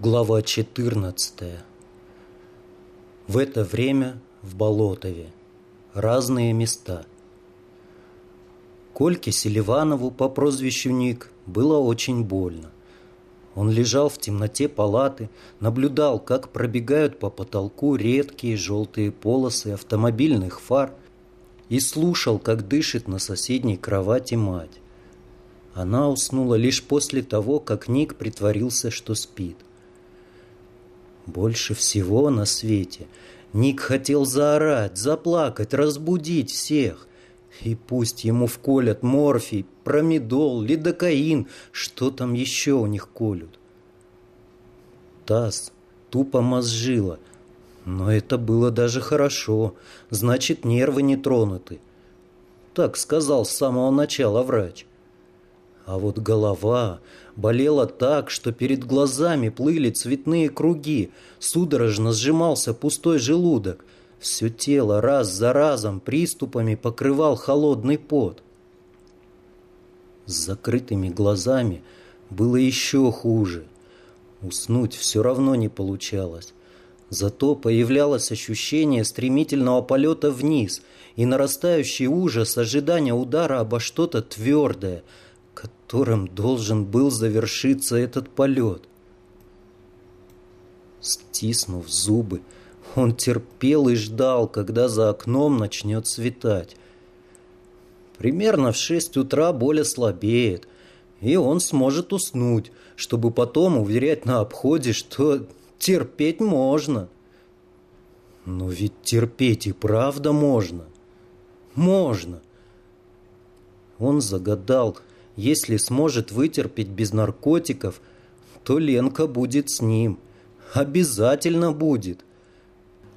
Глава 14 В это время в Болотове. Разные места. Кольке Селиванову по прозвищу Ник было очень больно. Он лежал в темноте палаты, наблюдал, как пробегают по потолку редкие желтые полосы автомобильных фар и слушал, как дышит на соседней кровати мать. Она уснула лишь после того, как Ник притворился, что спит. Больше всего на свете Ник хотел заорать, заплакать, разбудить всех. И пусть ему вколят морфий, промедол, лидокаин, что там еще у них колют. Таз тупо мозжила, но это было даже хорошо, значит, нервы не тронуты. Так сказал с самого начала врач. А вот голова болела так, что перед глазами плыли цветные круги, судорожно сжимался пустой желудок. Все тело раз за разом приступами покрывал холодный пот. С закрытыми глазами было еще хуже. Уснуть все равно не получалось. Зато появлялось ощущение стремительного полета вниз и нарастающий ужас ожидания удара обо что-то твердое – которым должен был завершиться этот полет. Стиснув зубы, он терпел и ждал, когда за окном начнет светать. Примерно в шесть утра боль ослабеет, и он сможет уснуть, чтобы потом уверять на обходе, что терпеть можно. Но ведь терпеть и правда можно. Можно. Он загадал, если сможет вытерпеть без наркотиков, то Ленка будет с ним. Обязательно будет.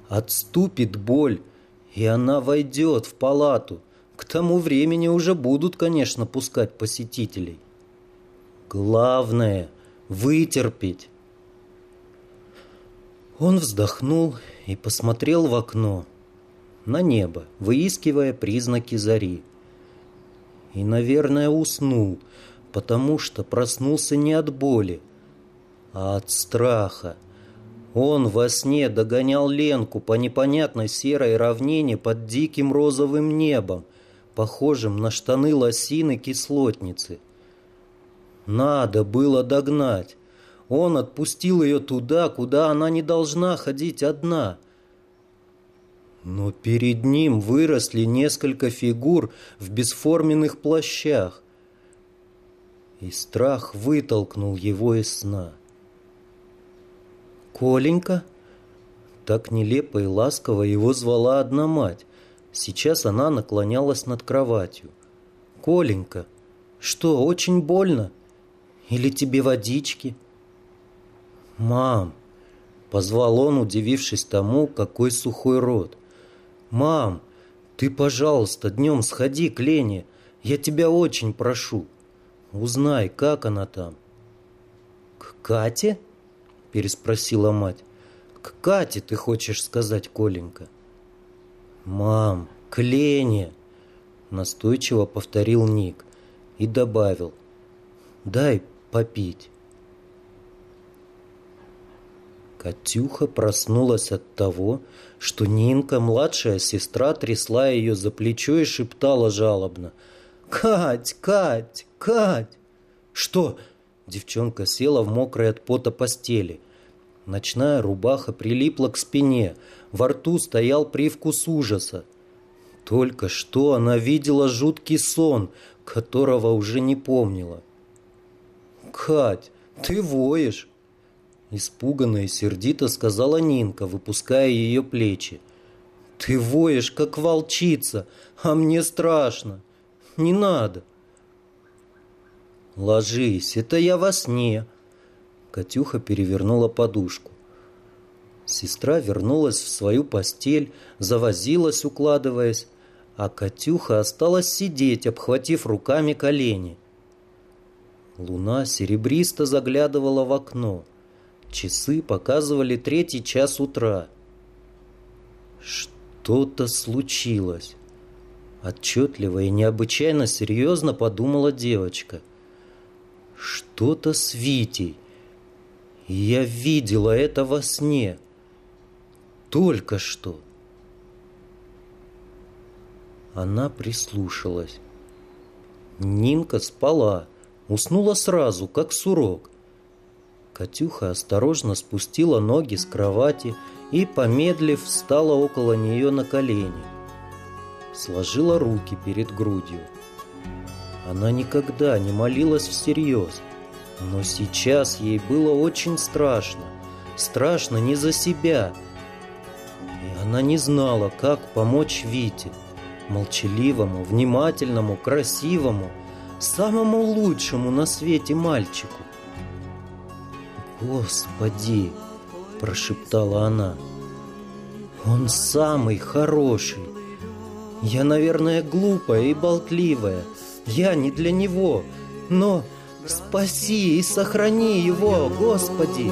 Отступит боль, и она войдет в палату. К тому времени уже будут, конечно, пускать посетителей. Главное – вытерпеть. Он вздохнул и посмотрел в окно, на небо, выискивая признаки зари и, наверное, уснул, потому что проснулся не от боли, а от страха. Он во сне догонял Ленку по непонятной серой равнине под диким розовым небом, похожим на штаны лосины кислотницы. Надо было догнать. Он отпустил ее туда, куда она не должна ходить одна — но перед ним выросли несколько фигур в бесформенных плащах, и страх вытолкнул его из сна. «Коленька?» Так нелепо и ласково его звала одна мать. Сейчас она наклонялась над кроватью. «Коленька, что, очень больно? Или тебе водички?» «Мам!» — позвал он, удивившись тому, какой сухой рот. «Мам, ты, пожалуйста, днем сходи к Лене. Я тебя очень прошу. Узнай, как она там». «К Кате?» – переспросила мать. «К Кате, ты хочешь сказать, Коленька?» «Мам, к Лене!» – настойчиво повторил Ник и добавил. «Дай попить». Катюха проснулась от того, что Нинка, младшая сестра, трясла ее за плечо и шептала жалобно. «Кать, Кать, Кать!» «Что?» Девчонка села в мокрой от пота постели. Ночная рубаха прилипла к спине, во рту стоял привкус ужаса. Только что она видела жуткий сон, которого уже не помнила. «Кать, ты воешь!» Испуганно и сердито сказала Нинка, выпуская ее плечи. «Ты воешь, как волчица, а мне страшно. Не надо». «Ложись, это я во сне». Катюха перевернула подушку. Сестра вернулась в свою постель, завозилась, укладываясь, а Катюха осталась сидеть, обхватив руками колени. Луна серебристо заглядывала в окно. Часы показывали третий час утра. Что-то случилось. Отчетливо и необычайно серьезно подумала девочка. Что-то с Витей. Я видела это во сне. Только что. Она прислушалась. Нинка спала, уснула сразу, как сурок. Катюха осторожно спустила ноги с кровати и, помедлив, встала около нее на колени. Сложила руки перед грудью. Она никогда не молилась всерьез, но сейчас ей было очень страшно. Страшно не за себя. И она не знала, как помочь Вите, молчаливому, внимательному, красивому, самому лучшему на свете мальчику. «Господи!» – прошептала она. «Он самый хороший. Я, наверное, глупая и болтливая. Я не для него. Но спаси и сохрани его, Господи!»